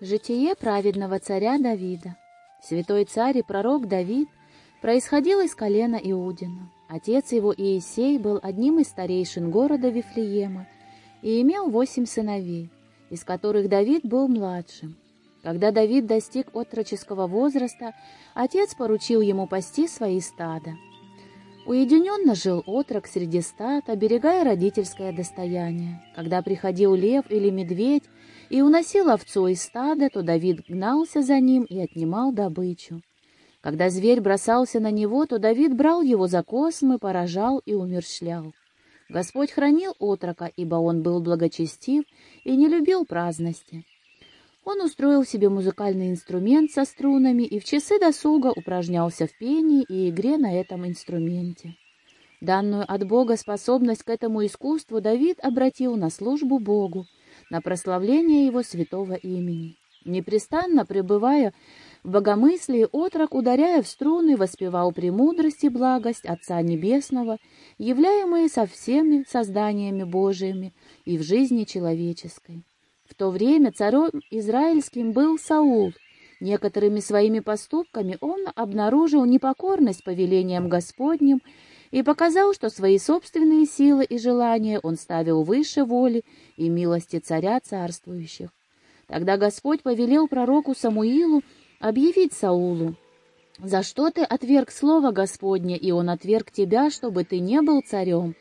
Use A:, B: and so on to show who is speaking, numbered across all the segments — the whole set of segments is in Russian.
A: Житие праведного царя Давида. Святой царь и пророк Давид происходил из колена Иудина. Отец его Иисей был одним из старейшин города Вифлеема и имел восемь сыновей, из которых Давид был младшим. Когда Давид достиг отроческого возраста, отец поручил ему пасти свои стада. Уединенно жил отрок среди стад, оберегая родительское достояние. Когда приходил лев или медведь и уносил овцу из стада, то Давид гнался за ним и отнимал добычу. Когда зверь бросался на него, то Давид брал его за космы, поражал и умерщвлял. Господь хранил отрока, ибо он был благочестив и не любил праздности. Он устроил себе музыкальный инструмент со струнами и в часы досуга упражнялся в пении и игре на этом инструменте. Данную от Бога способность к этому искусству Давид обратил на службу Богу, на прославление Его святого имени. Непрестанно пребывая в богомыслии, отрок, ударяя в струны, воспевал премудрость и благость Отца Небесного, являемые со всеми созданиями Божиими и в жизни человеческой. В то время царем израильским был Саул. Некоторыми своими поступками он обнаружил непокорность повелениям Господним и показал, что свои собственные силы и желания он ставил выше воли и милости царя царствующих. Тогда Господь повелел пророку Самуилу объявить Саулу, «За что ты отверг слово Господне, и он отверг тебя, чтобы ты не был царем?»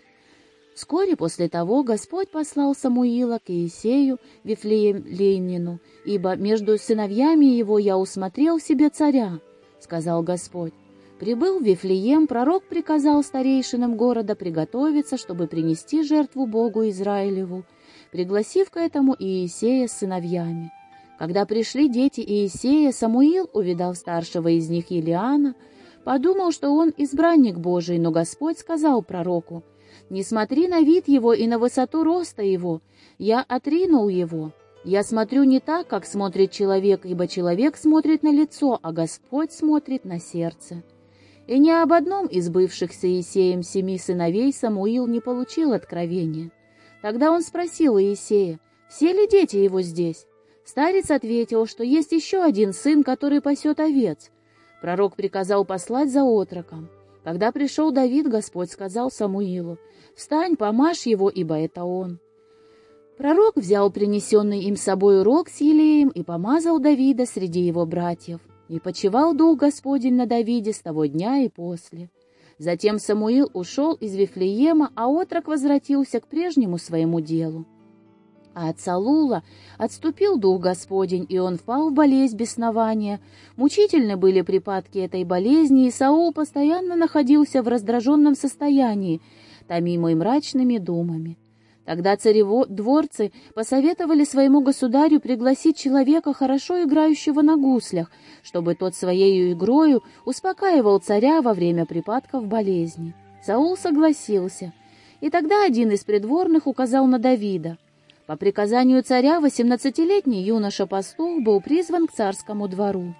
A: Вскоре после того Господь послал Самуила к Иисею, Вифлеемлейнину, ибо между сыновьями его я усмотрел себе царя, — сказал Господь. Прибыл в Вифлеем, пророк приказал старейшинам города приготовиться, чтобы принести жертву Богу Израилеву, пригласив к этому Иисея с сыновьями. Когда пришли дети Иисея, Самуил, увидав старшего из них Илиана, подумал, что он избранник Божий, но Господь сказал пророку, не смотри на вид его и на высоту роста его. Я отринул его. Я смотрю не так, как смотрит человек, ибо человек смотрит на лицо, а Господь смотрит на сердце. И ни об одном из бывших с Иисеем семи сыновей Самуил не получил откровения. Тогда он спросил Иисея, все ли дети его здесь? Старец ответил, что есть еще один сын, который пасет овец. Пророк приказал послать за отроком. Когда пришел Давид, Господь сказал Самуилу, «Встань, помажь его, ибо это он». Пророк взял принесенный им собой рог с елеем и помазал Давида среди его братьев. И почевал Дух Господень на Давиде с того дня и после. Затем Самуил ушел из Вифлеема, а отрок возвратился к прежнему своему делу. А от Саула отступил дух Господень, и он впал в болезнь беснования. Мучительны были припадки этой болезни, и Саул постоянно находился в раздраженном состоянии, томимый мрачными думами. Тогда цареводворцы посоветовали своему государю пригласить человека, хорошо играющего на гуслях, чтобы тот своей игрою успокаивал царя во время припадков болезни. Саул согласился, и тогда один из придворных указал на Давида. По приказанию царя восемнадцатилетний юноша-пастух был призван к царскому двору.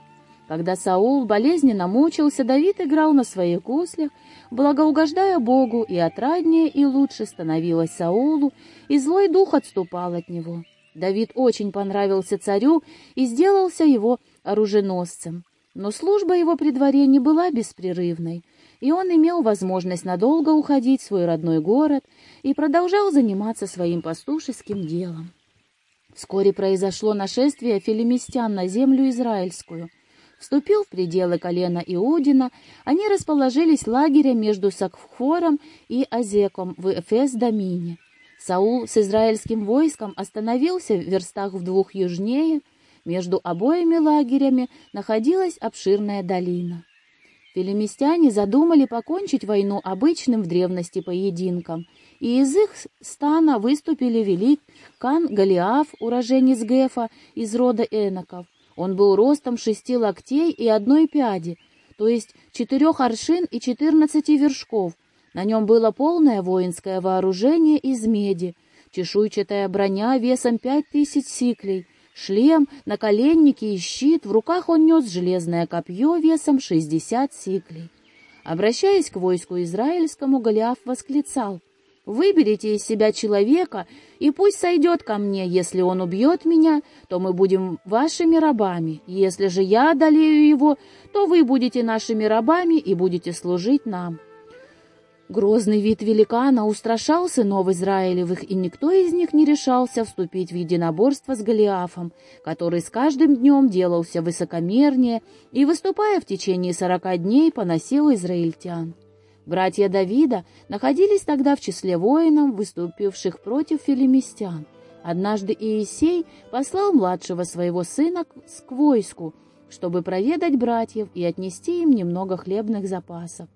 A: Когда Саул болезненно мучился, Давид играл на своих гуслях, благоугождая Богу, и отраднее и лучше становилось Саулу, и злой дух отступал от него. Давид очень понравился царю и сделался его оруженосцем. Но служба его при дворе не была беспрерывной и он имел возможность надолго уходить в свой родной город и продолжал заниматься своим пастушеским делом. Вскоре произошло нашествие филимистян на землю израильскую. Вступил в пределы колена Иудина, они расположились лагерем между Сакхором и Азеком в Эфес-Дамине. Саул с израильским войском остановился в верстах в двух южнее, между обоими лагерями находилась обширная долина. Филимистяне задумали покончить войну обычным в древности поединком, и из их стана выступили велик Кан Голиаф, уроженец Гефа из рода Эноков. Он был ростом шести локтей и одной пяди, то есть четырех аршин и четырнадцати вершков. На нем было полное воинское вооружение из меди, чешуйчатая броня весом пять тысяч сиклей, шлем, наколенники и щит, в руках он нес железное копье весом шестьдесят сиклей. Обращаясь к войску израильскому, Голиаф восклицал, Выберите из себя человека, и пусть сойдет ко мне. Если он убьет меня, то мы будем вашими рабами. Если же я одолею его, то вы будете нашими рабами и будете служить нам». Грозный вид великана устрашал сынов Израилевых, и никто из них не решался вступить в единоборство с Голиафом, который с каждым днем делался высокомернее и, выступая в течение сорока дней, поносил израильтян. Братья Давида находились тогда в числе воинов, выступивших против филимистян. Однажды Иисей послал младшего своего сына к войску, чтобы проведать братьев и отнести им немного хлебных запасов.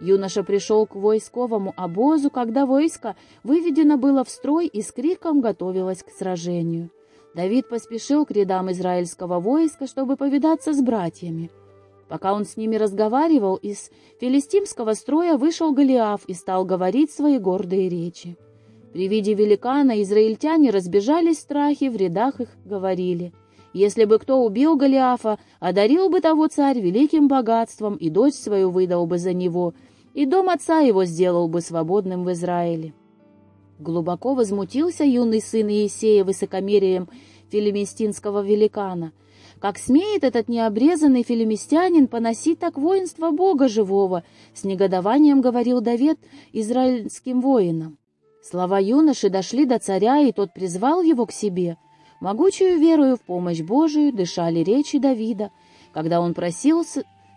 A: Юноша пришел к войсковому обозу, когда войско выведено было в строй и с криком готовилось к сражению. Давид поспешил к рядам израильского войска, чтобы повидаться с братьями. Пока он с ними разговаривал, из филистимского строя вышел Голиаф и стал говорить свои гордые речи. При виде великана израильтяне разбежались в страхе, в рядах их говорили. Если бы кто убил Голиафа, одарил бы того царь великим богатством, и дочь свою выдал бы за него, и дом отца его сделал бы свободным в Израиле. Глубоко возмутился юный сын Иисея высокомерием филимистинского великана — как смеет этот необрезанный филимистянин поносить так воинство Бога живого? С негодованием говорил Давид израильским воинам. Слова юноши дошли до царя, и тот призвал его к себе. Могучую верою в помощь Божию дышали речи Давида, когда он просил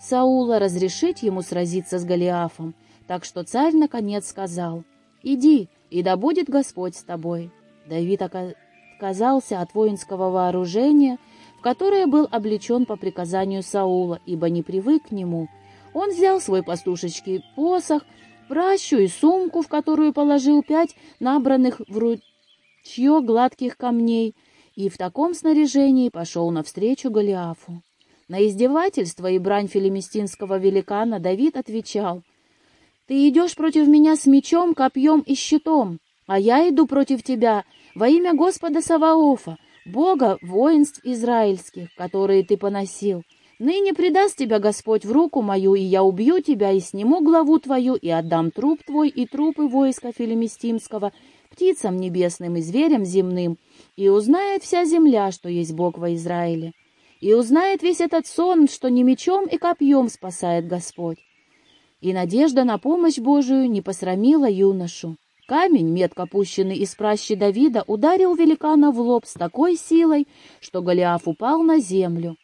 A: Саула разрешить ему сразиться с Голиафом. Так что царь наконец сказал, «Иди, и да будет Господь с тобой». Давид отказался от воинского вооружения, которое был облечен по приказанию Саула, ибо не привык к нему. Он взял свой пастушечий посох, пращу и сумку, в которую положил пять набранных в ручье гладких камней, и в таком снаряжении пошел навстречу Голиафу. На издевательство и брань филимистинского великана Давид отвечал, «Ты идешь против меня с мечом, копьем и щитом, а я иду против тебя во имя Господа Саваофа, Бога воинств израильских, которые ты поносил. Ныне предаст тебя Господь в руку мою, и я убью тебя, и сниму главу твою, и отдам труп твой и трупы войска филимистимского птицам небесным и зверям земным, и узнает вся земля, что есть Бог во Израиле. И узнает весь этот сон, что не мечом и копьем спасает Господь. И надежда на помощь Божию не посрамила юношу. Камень, метко пущенный из пращи Давида, ударил великана в лоб с такой силой, что Голиаф упал на землю.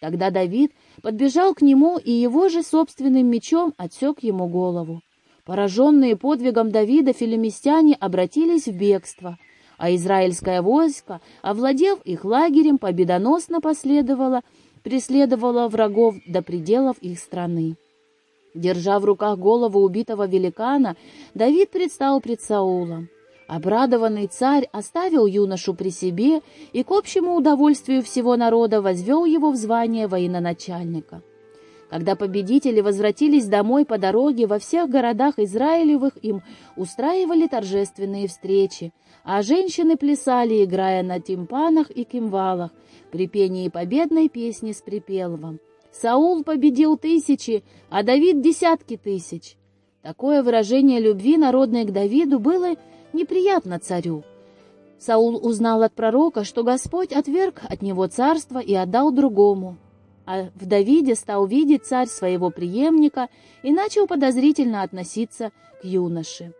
A: Тогда Давид подбежал к нему и его же собственным мечом отсек ему голову. Пораженные подвигом Давида филимистяне обратились в бегство, а израильское войско, овладев их лагерем, победоносно последовало, преследовало врагов до пределов их страны. Держа в руках голову убитого великана, Давид предстал пред Саулом. Обрадованный царь оставил юношу при себе и к общему удовольствию всего народа возвел его в звание военачальника. Когда победители возвратились домой по дороге, во всех городах Израилевых им устраивали торжественные встречи, а женщины плясали, играя на тимпанах и кимвалах, при пении победной песни с припевом. Саул победил тысячи, а Давид — десятки тысяч. Такое выражение любви, народной к Давиду, было неприятно царю. Саул узнал от пророка, что Господь отверг от него царство и отдал другому. А в Давиде стал видеть царь своего преемника и начал подозрительно относиться к юноше.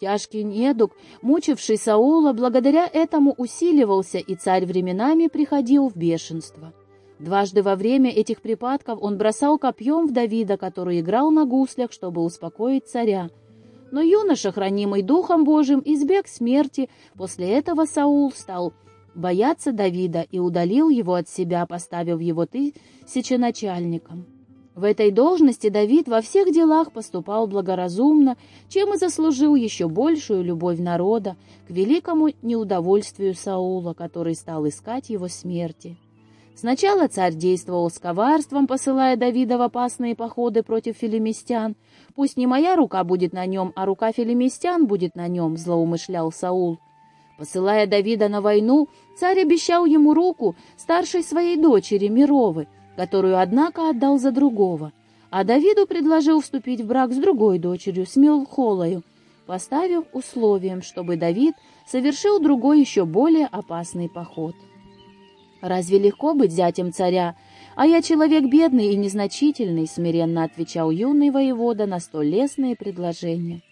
A: Тяжкий недуг, мучивший Саула, благодаря этому усиливался, и царь временами приходил в бешенство. Дважды во время этих припадков он бросал копьем в Давида, который играл на гуслях, чтобы успокоить царя. Но юноша, хранимый Духом Божьим, избег смерти. После этого Саул стал бояться Давида и удалил его от себя, поставив его тысяченачальником. В этой должности Давид во всех делах поступал благоразумно, чем и заслужил еще большую любовь народа к великому неудовольствию Саула, который стал искать его смерти. Сначала царь действовал с коварством, посылая Давида в опасные походы против филимистян. «Пусть не моя рука будет на нем, а рука филимистян будет на нем», — злоумышлял Саул. Посылая Давида на войну, царь обещал ему руку старшей своей дочери Мировы, которую, однако, отдал за другого. А Давиду предложил вступить в брак с другой дочерью, с Милхолою, поставив условием, чтобы Давид совершил другой еще более опасный поход. «Разве легко быть зятем царя? А я человек бедный и незначительный», — смиренно отвечал юный воевода на столь лестные предложения.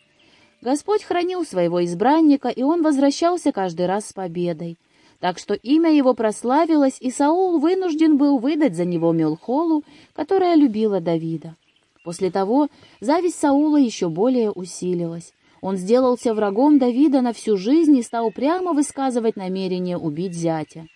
A: Господь хранил своего избранника, и он возвращался каждый раз с победой. Так что имя его прославилось, и Саул вынужден был выдать за него Мелхолу, которая любила Давида. После того зависть Саула еще более усилилась. Он сделался врагом Давида на всю жизнь и стал прямо высказывать намерение убить зятя.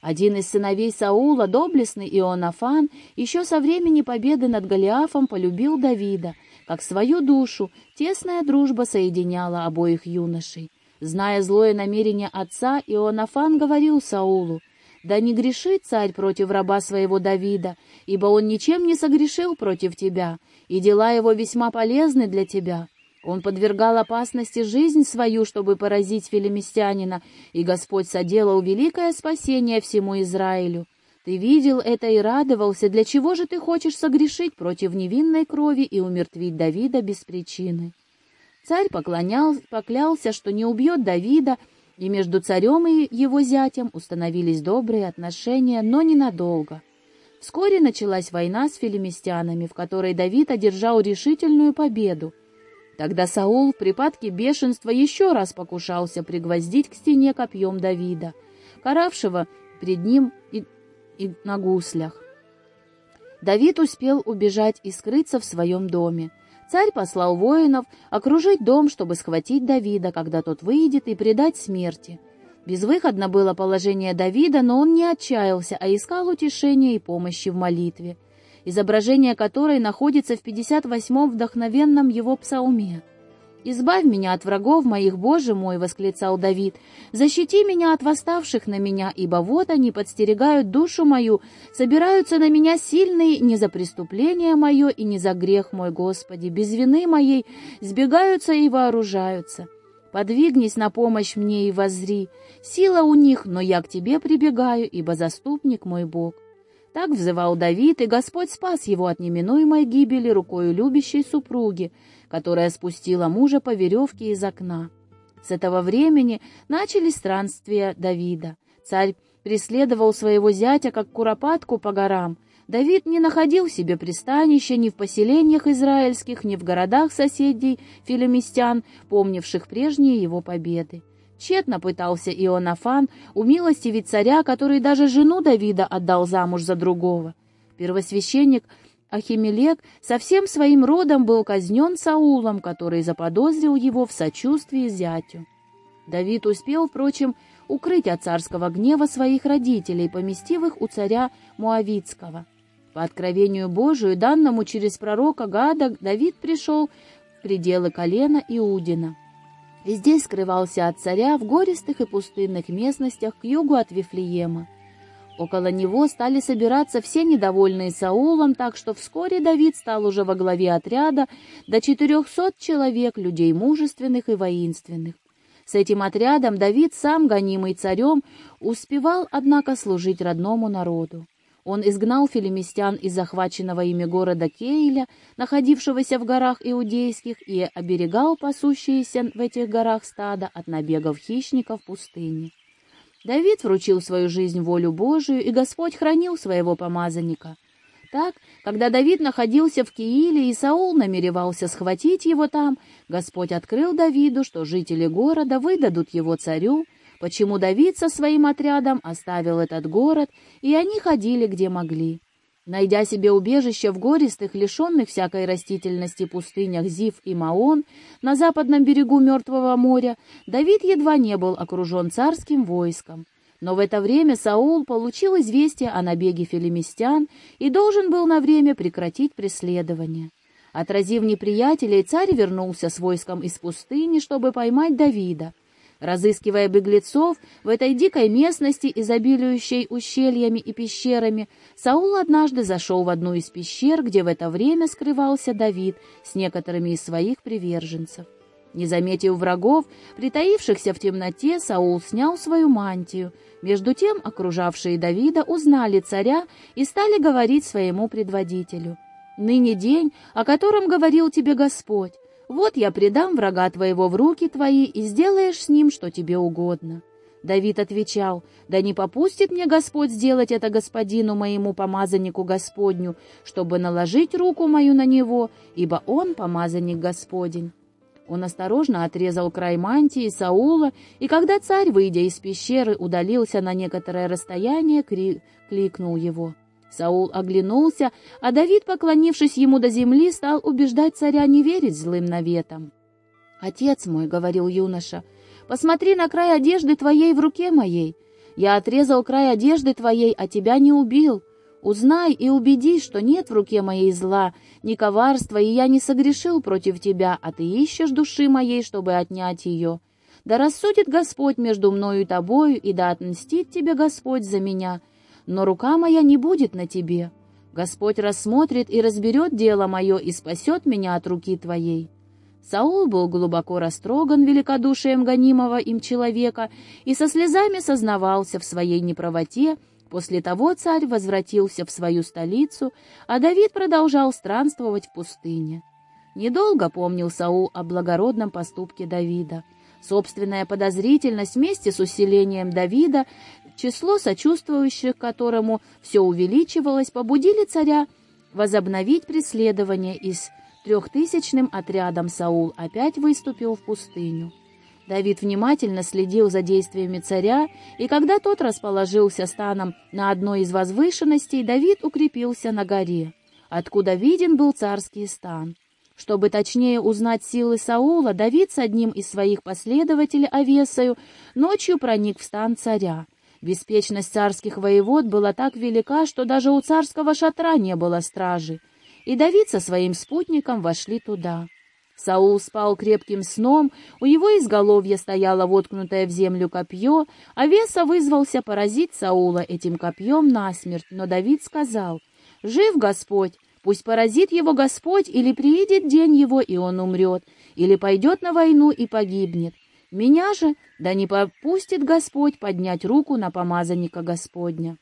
A: Один из сыновей Саула, доблестный Ионафан, еще со времени победы над Голиафом полюбил Давида, как свою душу, тесная дружба соединяла обоих юношей. Зная злое намерение отца, Ионафан говорил Саулу, «Да не грешит царь против раба своего Давида, ибо он ничем не согрешил против тебя, и дела его весьма полезны для тебя. Он подвергал опасности жизнь свою, чтобы поразить филимистянина, и Господь соделал великое спасение всему Израилю. Ты видел это и радовался, для чего же ты хочешь согрешить против невинной крови и умертвить Давида без причины?» Царь поклонял, поклялся, что не убьет Давида, и между царем и его зятем установились добрые отношения, но ненадолго. Вскоре началась война с филимистянами, в которой Давид одержал решительную победу. Тогда Саул в припадке бешенства еще раз покушался пригвоздить к стене копьем Давида, каравшего пред ним и, и на гуслях. Давид успел убежать и скрыться в своем доме. Царь послал воинов окружить дом, чтобы схватить Давида, когда тот выйдет, и предать смерти. Безвыходно было положение Давида, но он не отчаялся, а искал утешения и помощи в молитве изображение которой находится в 58-м вдохновенном его псалме. «Избавь меня от врагов моих, Боже мой!» — восклицал Давид. «Защити меня от восставших на меня, ибо вот они подстерегают душу мою, собираются на меня сильные не за преступление мое и не за грех мой, Господи, без вины моей сбегаются и вооружаются. Подвигнись на помощь мне и воззри. Сила у них, но я к Тебе прибегаю, ибо заступник мой Бог». Так взывал Давид, и Господь спас его от неминуемой гибели рукою любящей супруги, которая спустила мужа по веревке из окна. С этого времени начались странствия Давида. Царь преследовал своего зятя, как куропатку по горам. Давид не находил себе пристанища ни в поселениях израильских, ни в городах соседей филимистян, помнивших прежние его победы. Тщетно пытался Ионафан умилостивить царя, который даже жену Давида отдал замуж за другого. Первосвященник Ахимелек со всем своим родом был казнен Саулом, который заподозрил его в сочувствии зятю. Давид успел, впрочем, укрыть от царского гнева своих родителей, поместив их у царя Муавицкого. По откровению Божию, данному через пророка Гада, Давид пришел в пределы колена Иудина. Здесь скрывался от царя в гористых и пустынных местностях к югу от Вифлеема. Около него стали собираться все недовольные Саулом, так что вскоре Давид стал уже во главе отряда до четырехсот человек, людей мужественных и воинственных. С этим отрядом Давид, сам гонимый царем, успевал, однако, служить родному народу. Он изгнал филимистян из захваченного ими города Кейля, находившегося в горах иудейских, и оберегал пасущиеся в этих горах стада от набегов хищников пустыни. Давид вручил свою жизнь волю Божию, и Господь хранил своего помазанника. Так, когда Давид находился в Кииле, и Саул намеревался схватить его там, Господь открыл Давиду, что жители города выдадут его царю, почему Давид со своим отрядом оставил этот город, и они ходили где могли. Найдя себе убежище в гористых, лишенных всякой растительности пустынях Зив и Маон на западном берегу Мертвого моря, Давид едва не был окружен царским войском. Но в это время Саул получил известие о набеге филимистян и должен был на время прекратить преследование. Отразив неприятелей, царь вернулся с войском из пустыни, чтобы поймать Давида. Разыскивая беглецов в этой дикой местности, изобилующей ущельями и пещерами, Саул однажды зашел в одну из пещер, где в это время скрывался Давид с некоторыми из своих приверженцев. Не заметив врагов, притаившихся в темноте, Саул снял свою мантию. Между тем окружавшие Давида узнали царя и стали говорить своему предводителю. «Ныне день, о котором говорил тебе Господь. Вот я предам врага твоего в руки твои, и сделаешь с ним, что тебе угодно». Давид отвечал, «Да не попустит мне Господь сделать это господину моему помазаннику Господню, чтобы наложить руку мою на него, ибо он помазанник Господень». Он осторожно отрезал край мантии Саула, и когда царь, выйдя из пещеры, удалился на некоторое расстояние, кри... кликнул его. Саул оглянулся, а Давид, поклонившись ему до земли, стал убеждать царя не верить злым наветам. «Отец мой», — говорил юноша, — Посмотри на край одежды твоей в руке моей. Я отрезал край одежды твоей, а тебя не убил. Узнай и убедись, что нет в руке моей зла, ни коварства, и я не согрешил против тебя, а ты ищешь души моей, чтобы отнять ее. Да рассудит Господь между мною и тобою, и да отмстит тебе Господь за меня. Но рука моя не будет на тебе. Господь рассмотрит и разберет дело мое и спасет меня от руки твоей». Саул был глубоко растроган великодушием гонимого им человека и со слезами сознавался в своей неправоте. После того царь возвратился в свою столицу, а Давид продолжал странствовать в пустыне. Недолго помнил Саул о благородном поступке Давида. Собственная подозрительность вместе с усилением Давида, число сочувствующих которому все увеличивалось, побудили царя возобновить преследование из трехтысячным отрядом Саул опять выступил в пустыню. Давид внимательно следил за действиями царя, и когда тот расположился станом на одной из возвышенностей, Давид укрепился на горе, откуда виден был царский стан. Чтобы точнее узнать силы Саула, Давид с одним из своих последователей Овесою ночью проник в стан царя. Беспечность царских воевод была так велика, что даже у царского шатра не было стражи, и Давид со своим спутником вошли туда. Саул спал крепким сном, у его изголовья стояло воткнутое в землю копье, а Веса вызвался поразить Саула этим копьем насмерть, но Давид сказал, «Жив Господь, пусть поразит его Господь, или приидет день его, и он умрет, или пойдет на войну и погибнет. Меня же, да не попустит Господь поднять руку на помазанника Господня».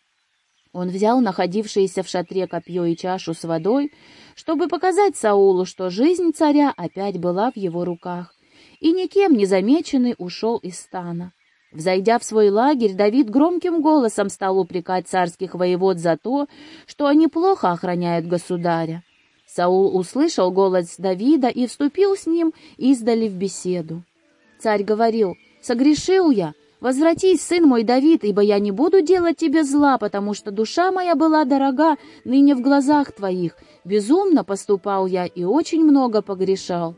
A: Он взял находившееся в шатре копье и чашу с водой, чтобы показать Саулу, что жизнь царя опять была в его руках, и никем не замеченный ушел из стана. Взойдя в свой лагерь, Давид громким голосом стал упрекать царских воевод за то, что они плохо охраняют государя. Саул услышал голос Давида и вступил с ним издали в беседу. Царь говорил, «Согрешил я, Возвратись, сын мой Давид, ибо я не буду делать тебе зла, потому что душа моя была дорога ныне в глазах твоих. Безумно поступал я и очень много погрешал».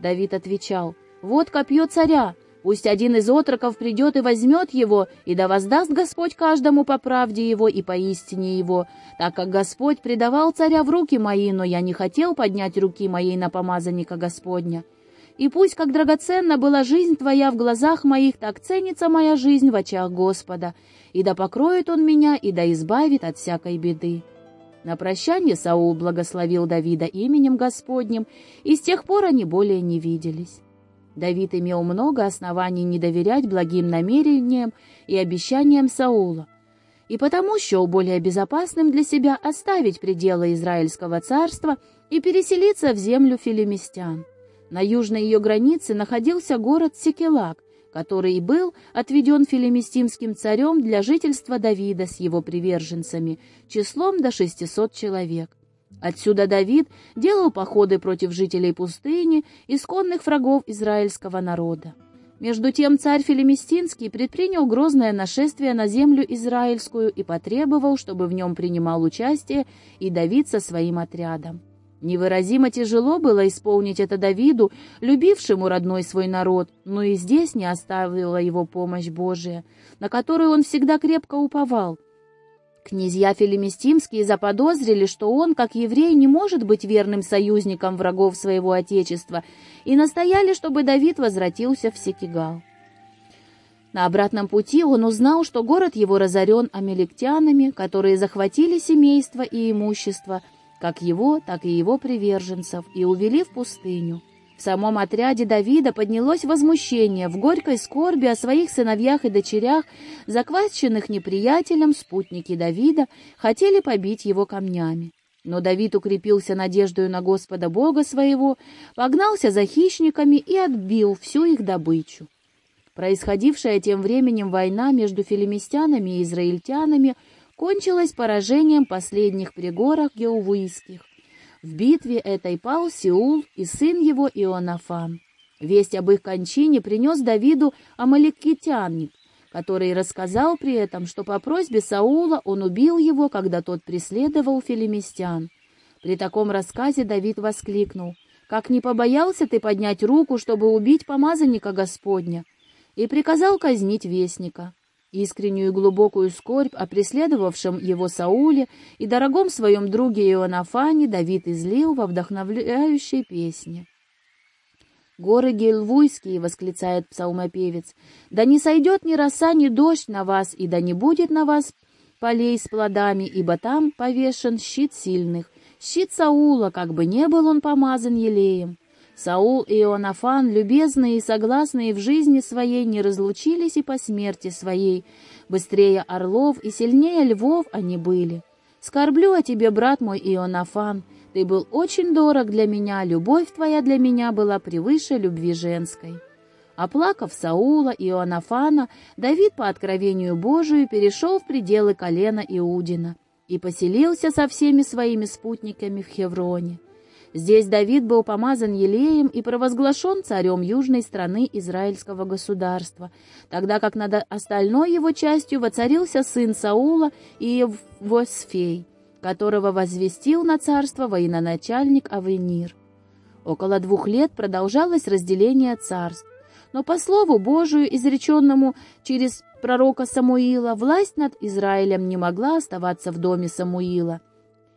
A: Давид отвечал, «Вот копье царя, пусть один из отроков придет и возьмет его, и да воздаст Господь каждому по правде его и по истине его, так как Господь предавал царя в руки мои, но я не хотел поднять руки моей на помазанника Господня». И пусть, как драгоценна была жизнь твоя в глазах моих, так ценится моя жизнь в очах Господа, и да покроет он меня, и да избавит от всякой беды». На прощание Саул благословил Давида именем Господним, и с тех пор они более не виделись. Давид имел много оснований не доверять благим намерениям и обещаниям Саула, и потому счел более безопасным для себя оставить пределы Израильского царства и переселиться в землю филимистян. На южной ее границе находился город Секелак, который и был отведен филимистимским царем для жительства Давида с его приверженцами, числом до 600 человек. Отсюда Давид делал походы против жителей пустыни, исконных врагов израильского народа. Между тем царь Филимистинский предпринял грозное нашествие на землю израильскую и потребовал, чтобы в нем принимал участие и Давид со своим отрядом. Невыразимо тяжело было исполнить это Давиду, любившему родной свой народ, но и здесь не оставила его помощь Божия, на которую он всегда крепко уповал. Князья Филимистимские заподозрили, что он, как еврей, не может быть верным союзником врагов своего отечества, и настояли, чтобы Давид возвратился в Секигал. На обратном пути он узнал, что город его разорен амеликтянами, которые захватили семейство и имущество – как его, так и его приверженцев, и увели в пустыню. В самом отряде Давида поднялось возмущение в горькой скорби о своих сыновьях и дочерях, закваченных неприятелем, спутники Давида хотели побить его камнями. Но Давид укрепился надеждою на Господа Бога своего, погнался за хищниками и отбил всю их добычу. Происходившая тем временем война между филимистянами и израильтянами кончилась поражением последних при горах Геувийских. В битве этой пал Сеул и сын его Ионафан. Весть об их кончине принес Давиду Амаликитянник, который рассказал при этом, что по просьбе Саула он убил его, когда тот преследовал филимистян. При таком рассказе Давид воскликнул, «Как не побоялся ты поднять руку, чтобы убить помазанника Господня!» и приказал казнить вестника. Искреннюю и глубокую скорбь о преследовавшем его Сауле и дорогом своем друге Ионафане Давид излил во вдохновляющей песне. «Горы Гельвуйские!» — восклицает псалмопевец. «Да не сойдет ни роса, ни дождь на вас, и да не будет на вас полей с плодами, ибо там повешен щит сильных, щит Саула, как бы не был он помазан елеем». Саул и Ионафан, любезные и согласные в жизни своей, не разлучились и по смерти своей. Быстрее орлов и сильнее львов они были. Скорблю о тебе, брат мой Ионафан, — ты был очень дорог для меня, любовь твоя для меня была превыше любви женской». Оплакав Саула и Иоаннафана, Давид по откровению Божию перешел в пределы колена Иудина и поселился со всеми своими спутниками в Хевроне. Здесь Давид был помазан елеем и провозглашен царем южной страны Израильского государства, тогда как над остальной его частью воцарился сын Саула и Евосфей которого возвестил на царство военачальник Авенир. Около двух лет продолжалось разделение царств, но по слову Божию, изреченному через пророка Самуила, власть над Израилем не могла оставаться в доме Самуила.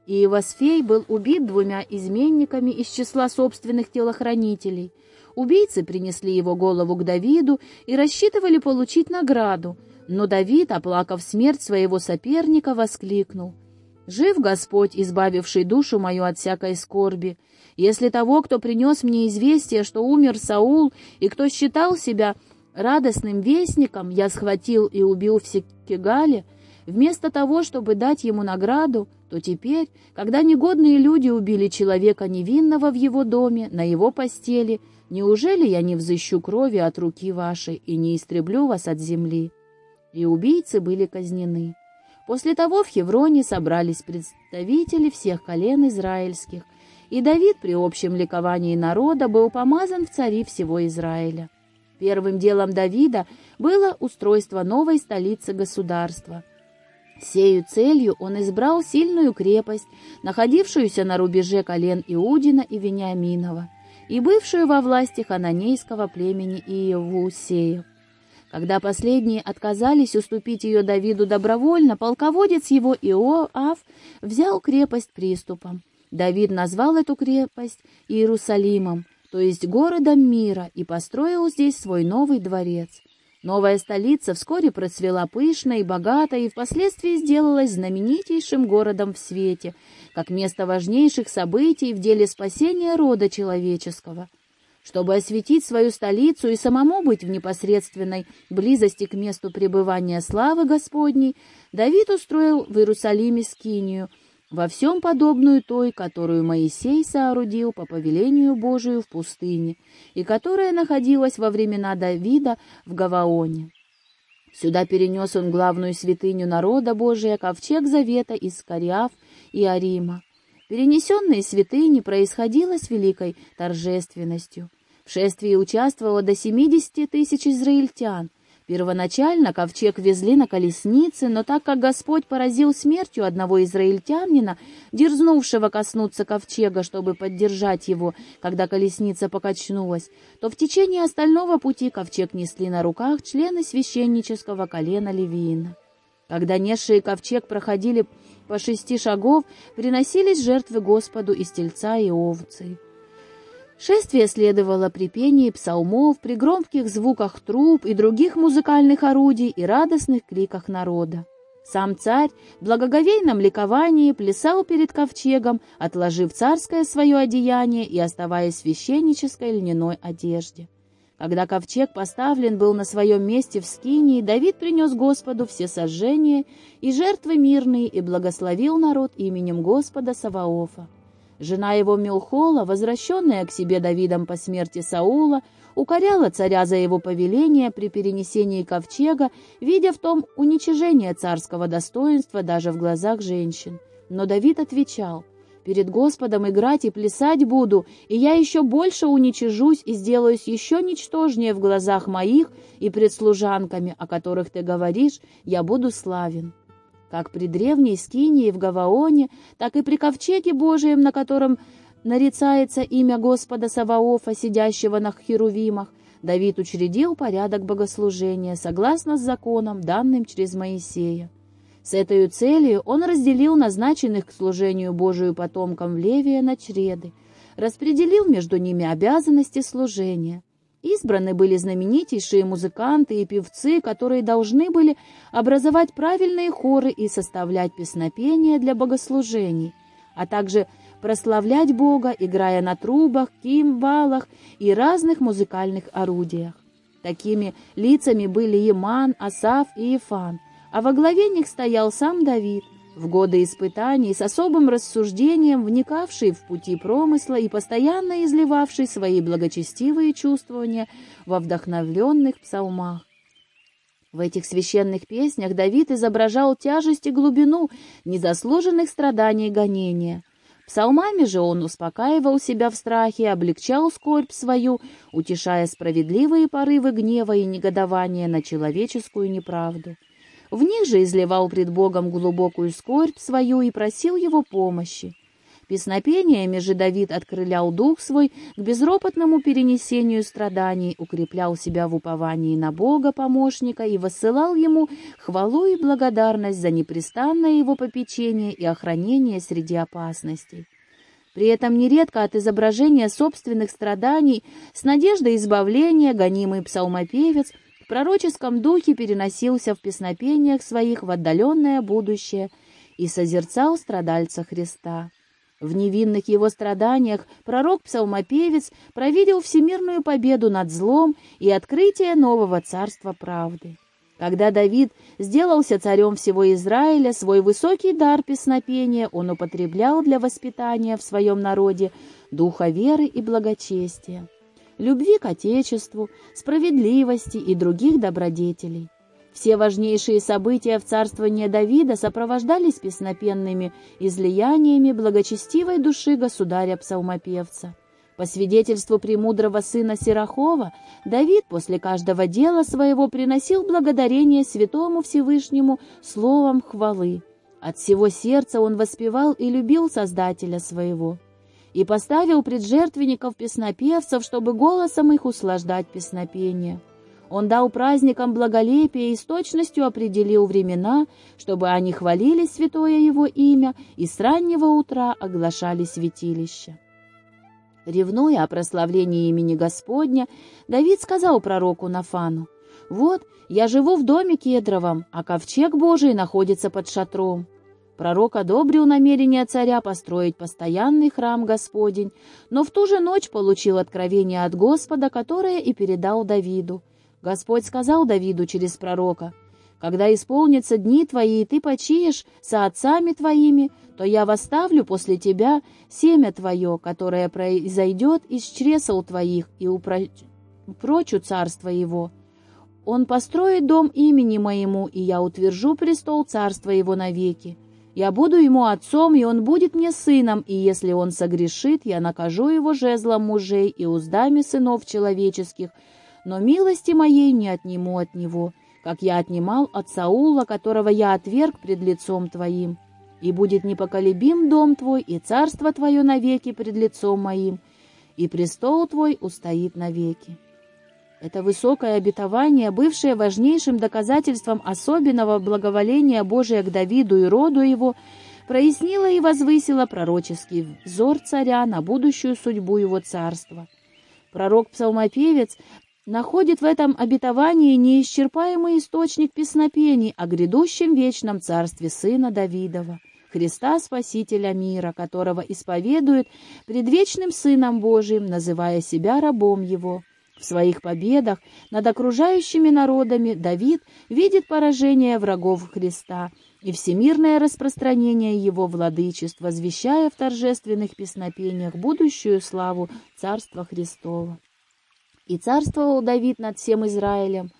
A: И Ивасфей был убит двумя изменниками из числа собственных телохранителей. Убийцы принесли его голову к Давиду и рассчитывали получить награду, но Давид, оплакав смерть своего соперника, воскликнул — Жив Господь, избавивший душу мою от всякой скорби. Если того, кто принес мне известие, что умер Саул, и кто считал себя радостным вестником, я схватил и убил в Секегале, вместо того, чтобы дать ему награду, то теперь, когда негодные люди убили человека невинного в его доме, на его постели, неужели я не взыщу крови от руки вашей и не истреблю вас от земли?» И убийцы были казнены. После того в Хевроне собрались представители всех колен израильских, и Давид при общем ликовании народа был помазан в цари всего Израиля. Первым делом Давида было устройство новой столицы государства. Сею целью он избрал сильную крепость, находившуюся на рубеже колен Иудина и Вениаминова, и бывшую во власти хананейского племени Иевусеев. Когда последние отказались уступить ее Давиду добровольно, полководец его Иоав взял крепость приступом. Давид назвал эту крепость Иерусалимом, то есть городом мира, и построил здесь свой новый дворец. Новая столица вскоре процвела пышно и богато и впоследствии сделалась знаменитейшим городом в свете, как место важнейших событий в деле спасения рода человеческого — чтобы осветить свою столицу и самому быть в непосредственной близости к месту пребывания славы Господней, Давид устроил в Иерусалиме скинию, во всем подобную той, которую Моисей соорудил по повелению Божию в пустыне, и которая находилась во времена Давида в Гаваоне. Сюда перенес он главную святыню народа Божия, ковчег завета из Кариаф и Арима. Перенесенные святыни происходило с великой торжественностью. В шествии участвовало до 70 тысяч израильтян. Первоначально ковчег везли на колеснице, но так как Господь поразил смертью одного израильтянина, дерзнувшего коснуться ковчега, чтобы поддержать его, когда колесница покачнулась, то в течение остального пути ковчег несли на руках члены священнического колена Левиина. Когда несшие ковчег проходили по шести шагов, приносились жертвы Господу из тельца и овцы. Шествие следовало при пении псалмов, при громких звуках труб и других музыкальных орудий и радостных криках народа. Сам царь в благоговейном ликовании плясал перед ковчегом, отложив царское свое одеяние и оставаясь в священнической льняной одежде. Когда ковчег поставлен был на своем месте в Скинии, Давид принес Господу все сожжения и жертвы мирные и благословил народ именем Господа Саваофа. Жена его Милхола, возвращенная к себе Давидом по смерти Саула, укоряла царя за его повеление при перенесении ковчега, видя в том уничижение царского достоинства даже в глазах женщин. Но Давид отвечал, Перед Господом играть и плясать буду, и я еще больше уничижусь и сделаюсь еще ничтожнее в глазах моих и пред служанками, о которых ты говоришь, я буду славен. Как при древней Скинии в Гаваоне, так и при ковчеге Божием, на котором нарицается имя Господа Саваофа, сидящего на херувимах, Давид учредил порядок богослужения согласно с законом, данным через Моисея. С этой целью он разделил назначенных к служению Божию потомкам Левия на чреды, распределил между ними обязанности служения. Избраны были знаменитейшие музыканты и певцы, которые должны были образовать правильные хоры и составлять песнопения для богослужений, а также прославлять Бога, играя на трубах, кимвалах и разных музыкальных орудиях. Такими лицами были Иман, Асав и Ифан – а во главе них стоял сам Давид, в годы испытаний с особым рассуждением вникавший в пути промысла и постоянно изливавший свои благочестивые чувствования во вдохновленных псалмах. В этих священных песнях Давид изображал тяжесть и глубину незаслуженных страданий и гонения. Псалмами же он успокаивал себя в страхе, облегчал скорбь свою, утешая справедливые порывы гнева и негодования на человеческую неправду. В них же изливал пред Богом глубокую скорбь свою и просил его помощи. Песнопениями же Давид открылял дух свой к безропотному перенесению страданий, укреплял себя в уповании на Бога, помощника, и высылал ему хвалу и благодарность за непрестанное его попечение и охранение среди опасностей. При этом нередко от изображения собственных страданий с надеждой избавления гонимый псалмопевец пророческом духе переносился в песнопениях своих в отдаленное будущее и созерцал страдальца Христа. В невинных его страданиях пророк-псалмопевец провидел всемирную победу над злом и открытие нового царства правды. Когда Давид сделался царем всего Израиля, свой высокий дар песнопения он употреблял для воспитания в своем народе духа веры и благочестия любви к Отечеству, справедливости и других добродетелей. Все важнейшие события в царствовании Давида сопровождались песнопенными излияниями благочестивой души государя-псалмопевца. По свидетельству премудрого сына Сирахова, Давид после каждого дела своего приносил благодарение святому Всевышнему словом хвалы. От всего сердца он воспевал и любил Создателя своего и поставил пред жертвенников песнопевцев, чтобы голосом их услаждать песнопение. Он дал праздникам благолепие и с точностью определил времена, чтобы они хвалили святое его имя и с раннего утра оглашали святилище. Ревнуя о прославлении имени Господня, Давид сказал пророку Нафану, «Вот, я живу в доме кедровом, а ковчег Божий находится под шатром. Пророк одобрил намерение царя построить постоянный храм Господень, но в ту же ночь получил откровение от Господа, которое и передал Давиду. Господь сказал Давиду через пророка, «Когда исполнятся дни твои, и ты почиешь со отцами твоими, то я восставлю после тебя семя твое, которое произойдет из чресел твоих, и упрочу царство его». Он построит дом имени моему, и я утвержу престол царства его навеки. Я буду ему отцом, и он будет мне сыном, и если он согрешит, я накажу его жезлом мужей и уздами сынов человеческих, но милости моей не отниму от него, как я отнимал от Саула, которого я отверг пред лицом твоим. И будет непоколебим дом твой, и царство твое навеки пред лицом моим, и престол твой устоит навеки. Это высокое обетование, бывшее важнейшим доказательством особенного благоволения Божия к Давиду и роду его, прояснило и возвысило пророческий взор царя на будущую судьбу его царства. Пророк-псалмопевец находит в этом обетовании неисчерпаемый источник песнопений о грядущем вечном царстве сына Давидова, Христа Спасителя мира, которого исповедует предвечным Сыном Божиим, называя себя рабом его. В своих победах над окружающими народами Давид видит поражение врагов Христа и всемирное распространение его владычества, возвещая в торжественных песнопениях будущую славу Царства Христова. И царствовал Давид над всем Израилем,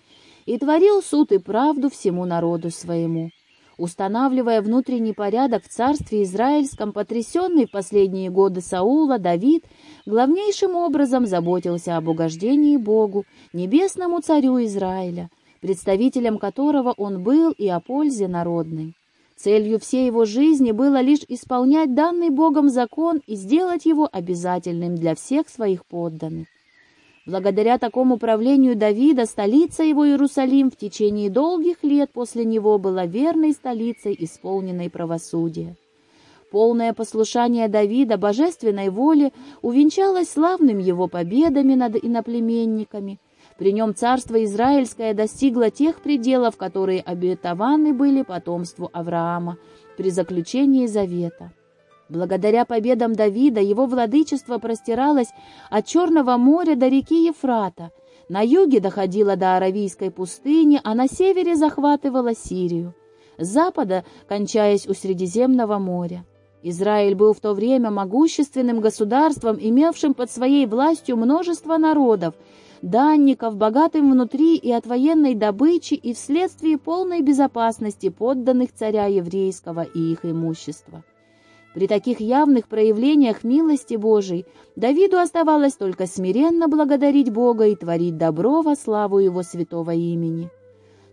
A: и творил суд и правду всему народу своему устанавливая внутренний порядок в царстве Израильском, потрясенный в последние годы Саула, Давид главнейшим образом заботился об угождении Богу, небесному царю Израиля, представителем которого он был и о пользе народной. Целью всей его жизни было лишь исполнять данный Богом закон и сделать его обязательным для всех своих подданных. Благодаря такому правлению Давида столица его Иерусалим в течение долгих лет после него была верной столицей, исполненной правосудия. Полное послушание Давида божественной воле увенчалось славным его победами над иноплеменниками. При нем царство Израильское достигло тех пределов, которые обетованы были потомству Авраама при заключении завета. Благодаря победам Давида его владычество простиралось от Черного моря до реки Ефрата, на юге доходило до Аравийской пустыни, а на севере захватывало Сирию, с запада кончаясь у Средиземного моря. Израиль был в то время могущественным государством, имевшим под своей властью множество народов, данников, богатым внутри и от военной добычи и вследствие полной безопасности подданных царя еврейского и их имущества. При таких явных проявлениях милости Божией Давиду оставалось только смиренно благодарить Бога и творить добро во славу Его святого имени.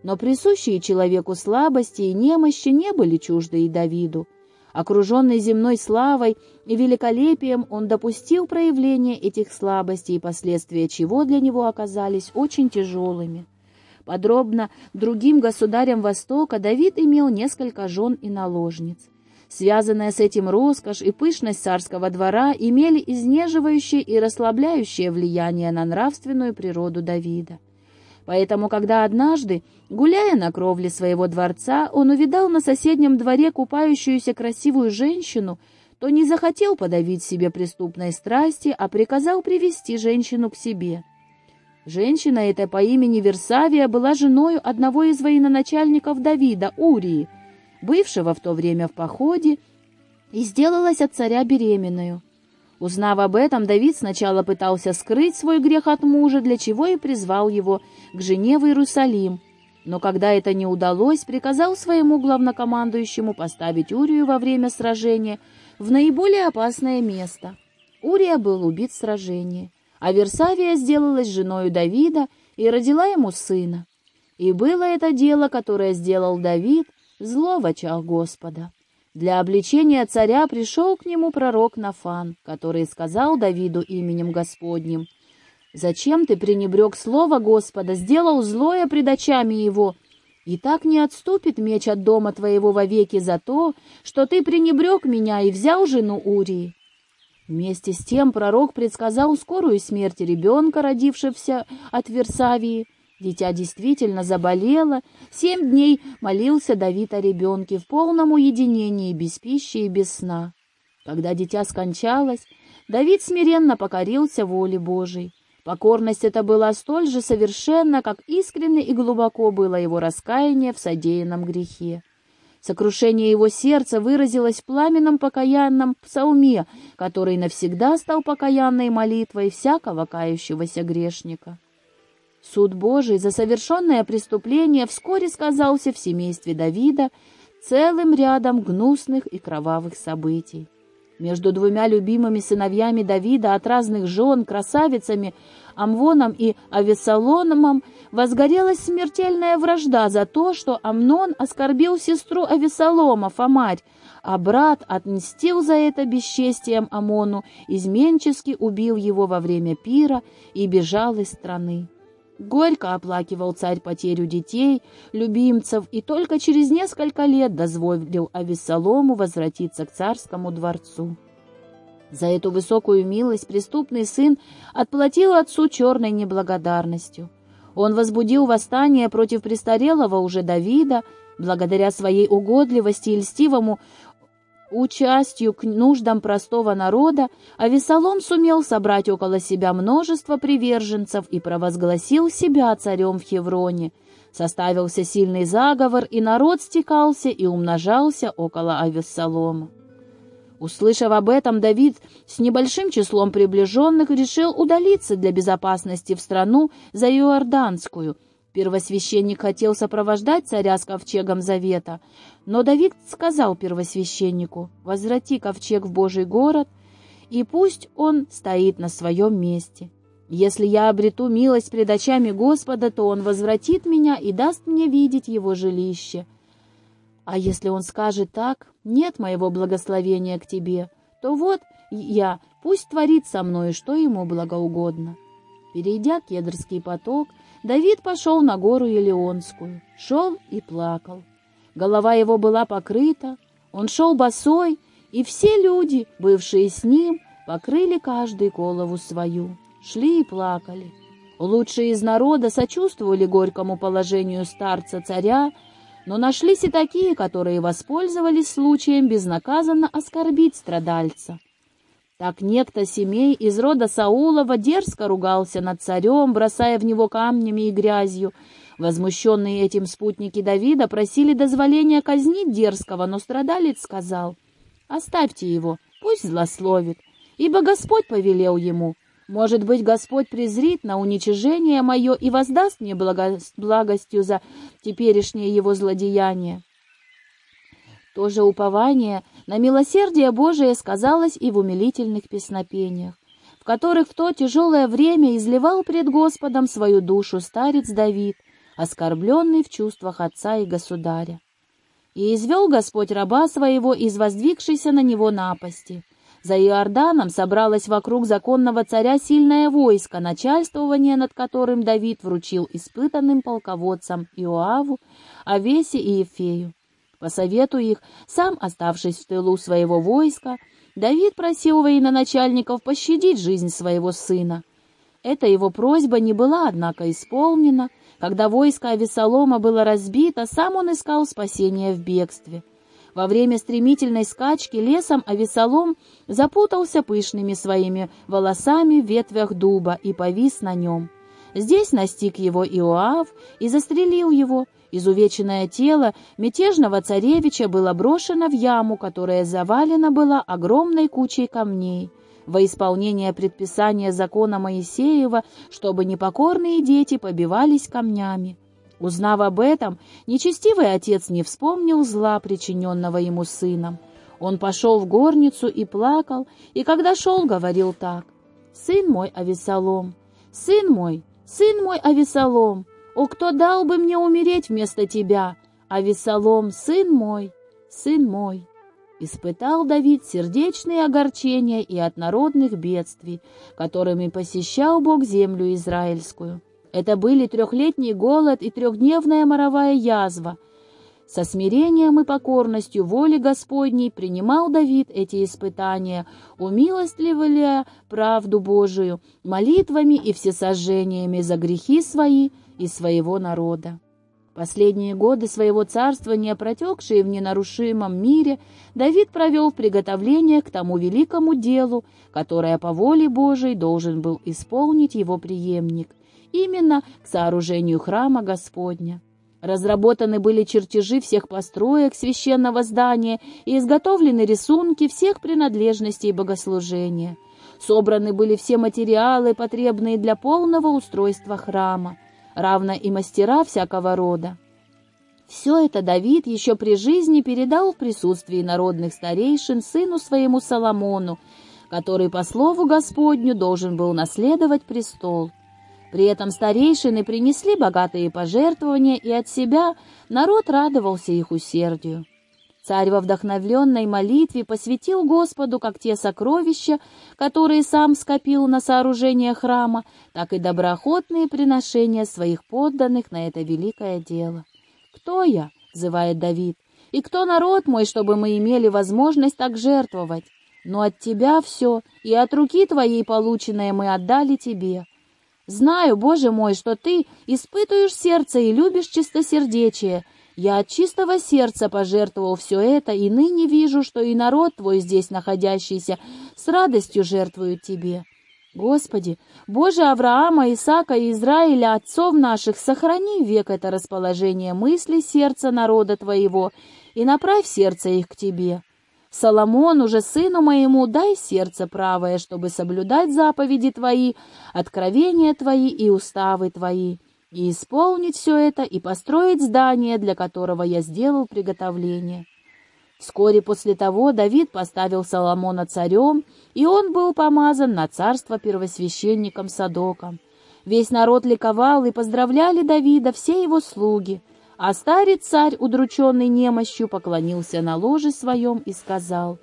A: Но присущие человеку слабости и немощи не были чужды и Давиду. Окруженный земной славой и великолепием, он допустил проявление этих слабостей, последствия чего для него оказались очень тяжелыми. Подробно другим государям Востока Давид имел несколько жен и наложниц. Связанная с этим роскошь и пышность царского двора имели изнеживающее и расслабляющее влияние на нравственную природу Давида. Поэтому, когда однажды, гуляя на кровле своего дворца, он увидал на соседнем дворе купающуюся красивую женщину, то не захотел подавить себе преступной страсти, а приказал привести женщину к себе. Женщина эта по имени Версавия была женой одного из военачальников Давида, Урии, бывшего в то время в походе, и сделалась от царя беременную. Узнав об этом, Давид сначала пытался скрыть свой грех от мужа, для чего и призвал его к жене в Иерусалим. Но когда это не удалось, приказал своему главнокомандующему поставить Урию во время сражения в наиболее опасное место. Урия был убит в сражении, а Версавия сделалась женой Давида и родила ему сына. И было это дело, которое сделал Давид, зло в очах Господа. Для обличения царя пришел к нему пророк Нафан, который сказал Давиду именем Господним, «Зачем ты пренебрег слово Господа, сделал злое пред очами его, и так не отступит меч от дома твоего вовеки за то, что ты пренебрег меня и взял жену Урии?» Вместе с тем пророк предсказал скорую смерть ребенка, родившегося от Версавии, Дитя действительно заболело. Семь дней молился Давид о ребенке в полном уединении, без пищи и без сна. Когда дитя скончалось, Давид смиренно покорился воле Божией. Покорность эта была столь же совершенна, как искренне и глубоко было его раскаяние в содеянном грехе. Сокрушение его сердца выразилось в пламенном покаянном псалме, который навсегда стал покаянной молитвой всякого кающегося грешника. Суд Божий за совершенное преступление вскоре сказался в семействе Давида целым рядом гнусных и кровавых событий. Между двумя любимыми сыновьями Давида от разных жен, красавицами, Амвоном и Авесалономом, возгорелась смертельная вражда за то, что Амнон оскорбил сестру Авесалома, Фомарь, а брат отмстил за это бесчестием Амону, изменчески убил его во время пира и бежал из страны. Горько оплакивал царь потерю детей, любимцев, и только через несколько лет дозволил Авессалому возвратиться к царскому дворцу. За эту высокую милость преступный сын отплатил отцу черной неблагодарностью. Он возбудил восстание против престарелого уже Давида, благодаря своей угодливости и льстивому участию к нуждам простого народа, Авесолом сумел собрать около себя множество приверженцев и провозгласил себя царем в Хевроне. Составился сильный заговор, и народ стекался и умножался около Авессалома. Услышав об этом, Давид с небольшим числом приближенных решил удалиться для безопасности в страну за Иорданскую – Первосвященник хотел сопровождать царя с ковчегом завета, но Давид сказал первосвященнику, «Возврати ковчег в Божий город, и пусть он стоит на своем месте. Если я обрету милость пред очами Господа, то он возвратит меня и даст мне видеть его жилище. А если он скажет так, нет моего благословения к тебе, то вот я, пусть творит со мною, что ему благоугодно». Перейдя Кедрский поток, Давид пошел на гору Елеонскую, шел и плакал. Голова его была покрыта, он шел босой, и все люди, бывшие с ним, покрыли каждый голову свою, шли и плакали. Лучшие из народа сочувствовали горькому положению старца-царя, но нашлись и такие, которые воспользовались случаем безнаказанно оскорбить страдальца. Так некто семей из рода Саулова дерзко ругался над царем, бросая в него камнями и грязью. Возмущенные этим спутники Давида просили дозволения казнить дерзкого, но страдалец сказал, «Оставьте его, пусть злословит, ибо Господь повелел ему. Может быть, Господь презрит на уничижение мое и воздаст мне благо... благостью за теперешнее его злодеяние». То же упование на милосердие Божие сказалось и в умилительных песнопениях, в которых в то тяжелое время изливал пред Господом свою душу старец Давид, оскорбленный в чувствах отца и государя. И извел Господь раба своего из воздвигшейся на него напасти. За Иорданом собралось вокруг законного царя сильное войско, начальствование над которым Давид вручил испытанным полководцам Иоаву, Авесе и Ефею. По совету их, сам оставшись в тылу своего войска, Давид просил военачальников пощадить жизнь своего сына. Эта его просьба не была, однако, исполнена. Когда войско Авесолома было разбито, сам он искал спасения в бегстве. Во время стремительной скачки лесом Авесолом запутался пышными своими волосами в ветвях дуба и повис на нем. Здесь настиг его Иоав и застрелил его, Изувеченное тело мятежного царевича было брошено в яму, которая завалена была огромной кучей камней, во исполнение предписания закона Моисеева, чтобы непокорные дети побивались камнями. Узнав об этом, нечестивый отец не вспомнил зла, причиненного ему сыном. Он пошел в горницу и плакал, и когда шел, говорил так. «Сын мой, Авесолом! Сын мой! Сын мой, Авесолом! О, кто дал бы мне умереть вместо тебя? А Весолом, сын мой, сын мой. Испытал Давид сердечные огорчения и от народных бедствий, которыми посещал Бог землю израильскую. Это были трехлетний голод и трехдневная моровая язва. Со смирением и покорностью воли Господней принимал Давид эти испытания, умилостливая правду Божию, молитвами и всесожжениями за грехи свои — и своего народа. Последние годы своего царствования, протекшие в ненарушимом мире, Давид провел в приготовлениях к тому великому делу, которое по воле Божией должен был исполнить его преемник, именно к сооружению храма Господня. Разработаны были чертежи всех построек священного здания и изготовлены рисунки всех принадлежностей богослужения. Собраны были все материалы, потребные для полного устройства храма равно и мастера всякого рода. Все это Давид еще при жизни передал в присутствии народных старейшин сыну своему Соломону, который по слову Господню должен был наследовать престол. При этом старейшины принесли богатые пожертвования, и от себя народ радовался их усердию. Царь во вдохновленной молитве посвятил Господу как те сокровища, которые сам скопил на сооружение храма, так и доброохотные приношения своих подданных на это великое дело. «Кто я?» — взывает Давид. «И кто народ мой, чтобы мы имели возможность так жертвовать? Но от тебя все, и от руки твоей полученное мы отдали тебе. Знаю, Боже мой, что ты испытываешь сердце и любишь чистосердечие, Я от чистого сердца пожертвовал все это, и ныне вижу, что и народ твой здесь находящийся с радостью жертвует тебе. Господи, Боже Авраама, Исаака и Израиля, отцов наших, сохрани век это расположение мысли сердца народа Твоего и направь сердце их к Тебе. Соломон, уже сыну моему, дай сердце правое, чтобы соблюдать заповеди Твои, откровения Твои и уставы Твои и исполнить все это, и построить здание, для которого я сделал приготовление. Вскоре после того Давид поставил Соломона царем, и он был помазан на царство первосвященником Садоком. Весь народ ликовал и поздравляли Давида все его слуги, а старый царь, удрученный немощью, поклонился на ложе своем и сказал,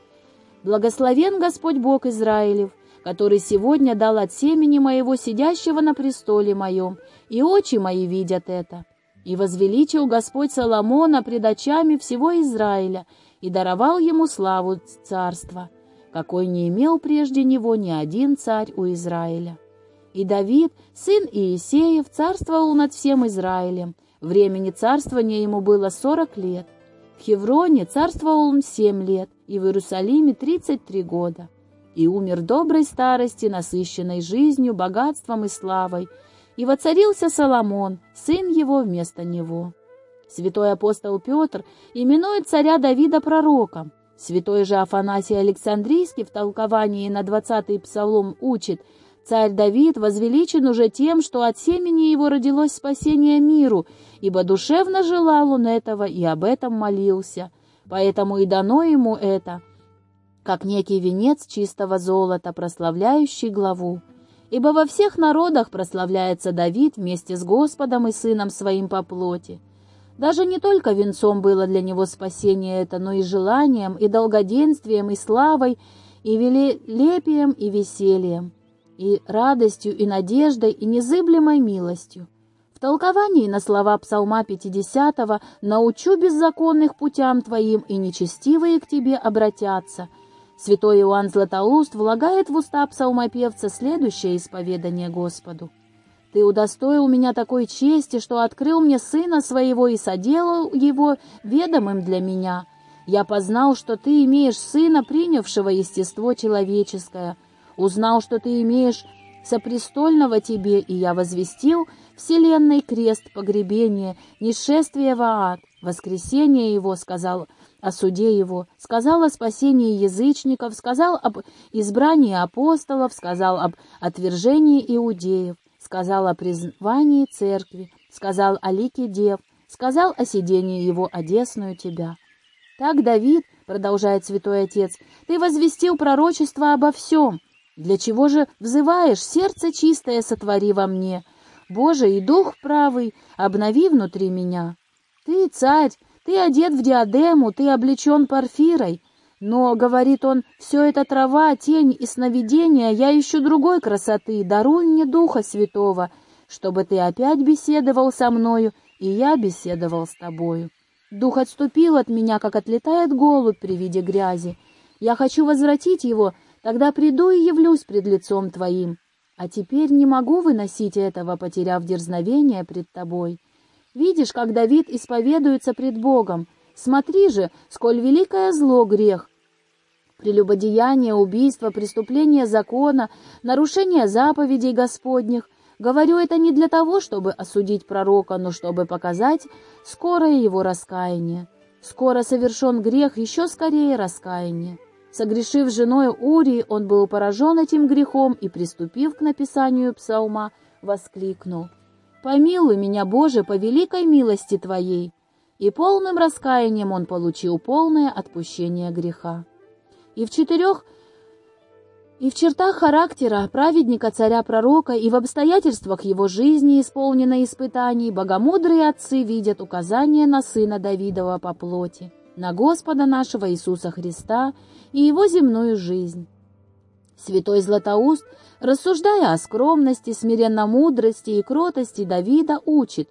A: «Благословен Господь Бог Израилев, который сегодня дал от семени моего сидящего на престоле моем, и очи мои видят это. И возвеличил Господь Соломона пред очами всего Израиля, и даровал ему славу царства, какой не имел прежде него ни один царь у Израиля. И Давид, сын Иисеев, царствовал над всем Израилем. Времени царствования ему было сорок лет. В Хевроне царствовал он семь лет, и в Иерусалиме тридцать три года и умер доброй старости, насыщенной жизнью, богатством и славой, и воцарился Соломон, сын его вместо него. Святой апостол Петр именует царя Давида пророком. Святой же Афанасий Александрийский в толковании на двадцатый псалом учит «Царь Давид возвеличен уже тем, что от семени его родилось спасение миру, ибо душевно желал он этого и об этом молился. Поэтому и дано ему это, как некий венец чистого золота, прославляющий главу. Ибо во всех народах прославляется Давид вместе с Господом и Сыном Своим по плоти. Даже не только венцом было для него спасение это, но и желанием, и долгоденствием, и славой, и велелепием, и весельем, и радостью, и надеждой, и незыблемой милостью. В толковании на слова Псалма 50 «Научу беззаконных путям твоим, и нечестивые к тебе обратятся», Святой Иоанн Златоуст влагает в уста псалмопевца следующее исповедание Господу. «Ты удостоил меня такой чести, что открыл мне сына своего и соделал его ведомым для меня. Я познал, что ты имеешь сына, принявшего естество человеческое, узнал, что ты имеешь сопрестольного тебе, и я возвестил вселенной крест погребение, несшествие в ад, воскресение его, сказал о суде его, сказал о спасении язычников, сказал об избрании апостолов, сказал об отвержении иудеев, сказал о призвании церкви, сказал о лике дев, сказал о сидении его одесную тебя. Так Давид, продолжает святой отец, ты возвестил пророчество обо всем. Для чего же взываешь, сердце чистое сотвори во мне? Боже, и дух правый, обнови внутри меня. Ты, царь, ты одет в диадему, ты облечен парфирой. Но, — говорит он, — все это трава, тень и сновидение, я ищу другой красоты, даруй мне Духа Святого, чтобы ты опять беседовал со мною, и я беседовал с тобою. Дух отступил от меня, как отлетает голубь при виде грязи. Я хочу возвратить его, тогда приду и явлюсь пред лицом твоим. А теперь не могу выносить этого, потеряв дерзновение пред тобой. Видишь, как Давид исповедуется пред Богом. Смотри же, сколь великое зло грех. Прелюбодеяние, убийство, преступление закона, нарушение заповедей Господних. Говорю это не для того, чтобы осудить пророка, но чтобы показать скорое его раскаяние. Скоро совершен грех, еще скорее раскаяние. Согрешив женой Урии, он был поражен этим грехом и, приступив к написанию псалма, воскликнул — Помилуй меня, Боже, по великой милости Твоей!» И полным раскаянием он получил полное отпущение греха. И в четырех и в чертах характера праведника царя-пророка и в обстоятельствах его жизни, исполненной испытаний, богомудрые отцы видят указание на сына Давидова по плоти, на Господа нашего Иисуса Христа и его земную жизнь. Святой Златоуст, рассуждая о скромности, смиренно-мудрости и кротости Давида, учит.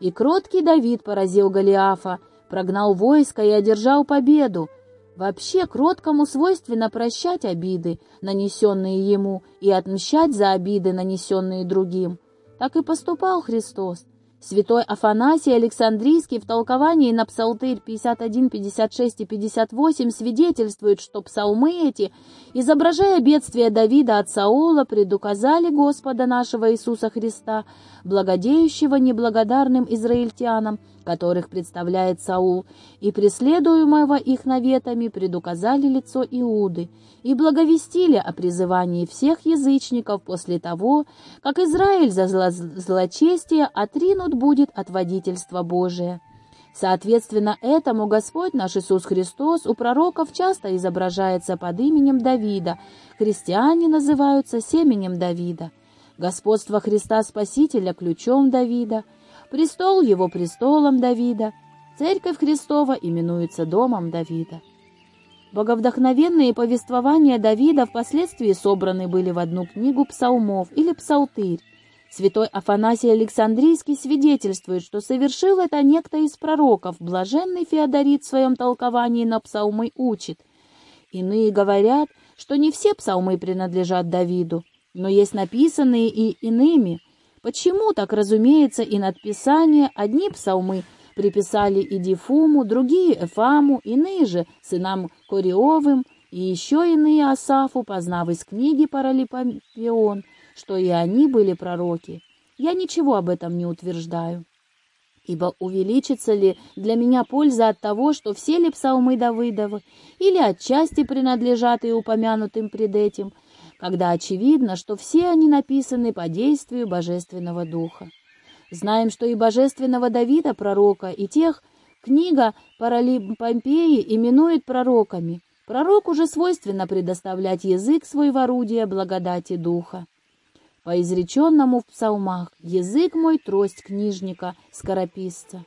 A: И кроткий Давид поразил Голиафа, прогнал войско и одержал победу. Вообще кроткому свойственно прощать обиды, нанесенные ему, и отмщать за обиды, нанесенные другим. Так и поступал Христос. Святой Афанасий Александрийский в толковании на Псалтырь 51, 56 и 58 свидетельствует, что псалмы эти, изображая бедствие Давида от Саула, предуказали Господа нашего Иисуса Христа, благодеющего неблагодарным израильтянам, которых представляет Саул, и преследуемого их наветами предуказали лицо Иуды, и благовестили о призывании всех язычников после того, как Израиль за зло злочестие отринут будет от водительства Божия. Соответственно этому Господь наш Иисус Христос у пророков часто изображается под именем Давида, христиане называются семенем Давида. Господство Христа Спасителя ключом Давида – Престол его престолом Давида, Церковь Христова именуется Домом Давида. Боговдохновенные повествования Давида впоследствии собраны были в одну книгу псалмов или псалтырь. Святой Афанасий Александрийский свидетельствует, что совершил это некто из пророков, блаженный Феодорит в своем толковании на псалмы учит. Иные говорят, что не все псалмы принадлежат Давиду, но есть написанные и иными, Почему так, разумеется, и надписание одни псалмы приписали Идифуму, другие Эфаму, иные же сынам Кориовым, и еще иные Асафу, познав из книги Паралипопион, что и они были пророки. Я ничего об этом не утверждаю. Ибо увеличится ли для меня польза от того, что все ли псалмы Давыдовы, или отчасти принадлежат и упомянутым пред этим – когда очевидно, что все они написаны по действию Божественного Духа. Знаем, что и Божественного Давида, пророка, и тех книга Паралипомпеи именует пророками. Пророку же свойственно предоставлять язык свой в орудие благодати Духа. По изреченному в псалмах «Язык мой — трость книжника, скорописца».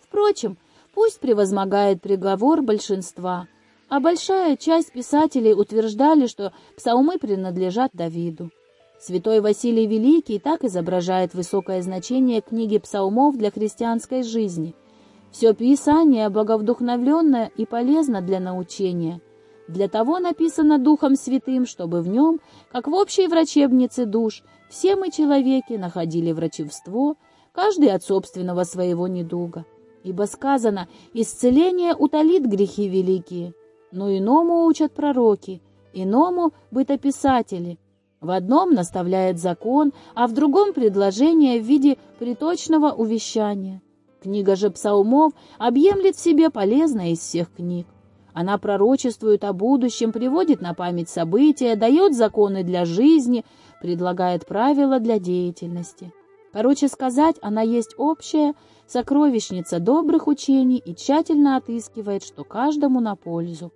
A: Впрочем, пусть превозмогает приговор большинства — а большая часть писателей утверждали, что псалмы принадлежат Давиду. Святой Василий Великий так изображает высокое значение книги псалмов для христианской жизни. Все Писание боговдухновленное и полезно для научения. Для того написано Духом Святым, чтобы в нем, как в общей врачебнице душ, все мы, человеки, находили врачевство, каждый от собственного своего недуга. Ибо сказано «Исцеление утолит грехи великие», но иному учат пророки, иному — бытописатели. В одном наставляет закон, а в другом — предложение в виде приточного увещания. Книга же псалмов объемлет в себе полезное из всех книг. Она пророчествует о будущем, приводит на память события, дает законы для жизни, предлагает правила для деятельности. Короче сказать, она есть общая сокровищница добрых учений и тщательно отыскивает, что каждому на пользу.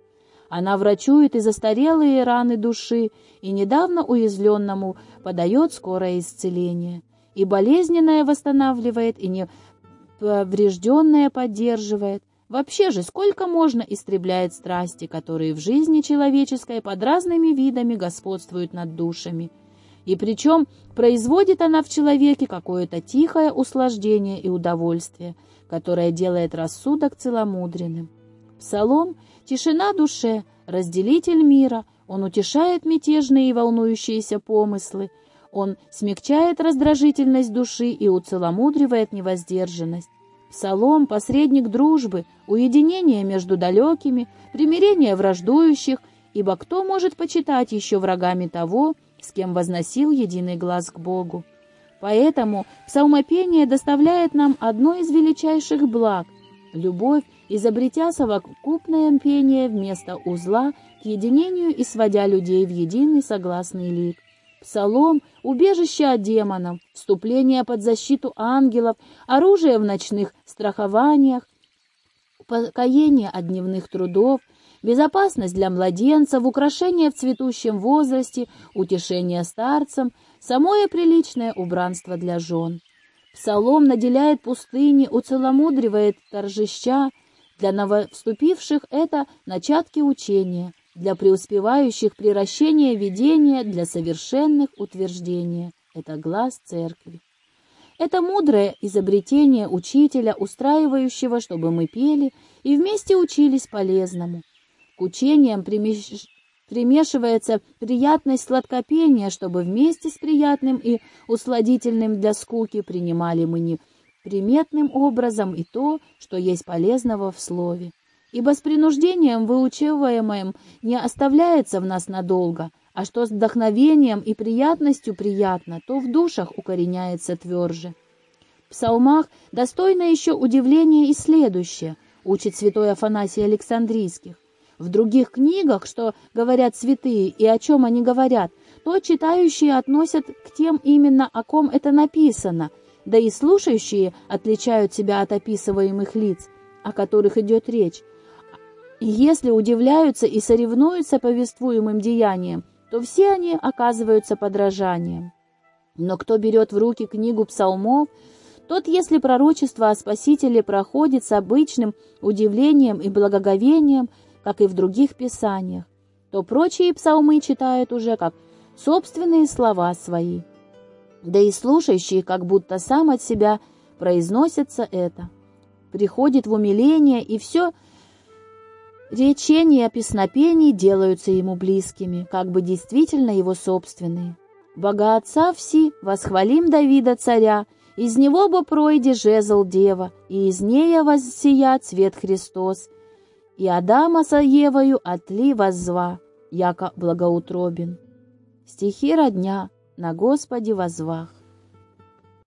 A: Она врачует и застарелые раны души, и недавно уязвленному подает скорое исцеление, и болезненное восстанавливает, и неповрежденное поддерживает. Вообще же, сколько можно истребляет страсти, которые в жизни человеческой под разными видами господствуют над душами. И причем производит она в человеке какое-то тихое услаждение и удовольствие, которое делает рассудок целомудренным. Псалом Тишина душе, разделитель мира, он утешает мятежные и волнующиеся помыслы, он смягчает раздражительность души и уцеломудривает невоздержанность. Псалом — посредник дружбы, уединение между далекими, примирение враждующих, ибо кто может почитать еще врагами того, с кем возносил единый глаз к Богу? Поэтому псалмопение доставляет нам одно из величайших благ — любовь изобретя совокупное пение вместо узла к единению и сводя людей в единый согласный лик. Псалом — убежище от демонов, вступление под защиту ангелов, оружие в ночных страхованиях, покоение от дневных трудов, безопасность для младенцев, украшение в цветущем возрасте, утешение старцам, самое приличное убранство для жен. Псалом наделяет пустыни, уцеломудривает торжища, для нововступивших это начатки учения, для преуспевающих приращение видения, для совершенных утверждения. Это глаз церкви. Это мудрое изобретение учителя, устраивающего, чтобы мы пели и вместе учились полезному. К учениям примеш... примешивается приятность сладкопения, чтобы вместе с приятным и усладительным для скуки принимали мы не приметным образом и то, что есть полезного в слове. Ибо с принуждением выучиваемым не оставляется в нас надолго, а что с вдохновением и приятностью приятно, то в душах укореняется тверже. В псалмах достойно еще удивления и следующее, учит святой Афанасий Александрийских. В других книгах, что говорят святые и о чем они говорят, то читающие относят к тем именно, о ком это написано, да и слушающие отличают себя от описываемых лиц, о которых идет речь. И если удивляются и соревнуются повествуемым деянием, то все они оказываются подражанием. Но кто берет в руки книгу псалмов, тот, если пророчество о Спасителе проходит с обычным удивлением и благоговением, как и в других писаниях, то прочие псалмы читают уже как собственные слова свои. Да и слушающие как будто сам от себя произносятся это. Приходит в умиление, и все речения песнопений делаются ему близкими, как бы действительно его собственные. Бога Отца все, восхвалим Давида царя, из него бы пройди жезл дева, и из нея воссия цвет Христос. И Адама со Евою отли воззва, яко благоутробен. Стихи родня на Господе возвах.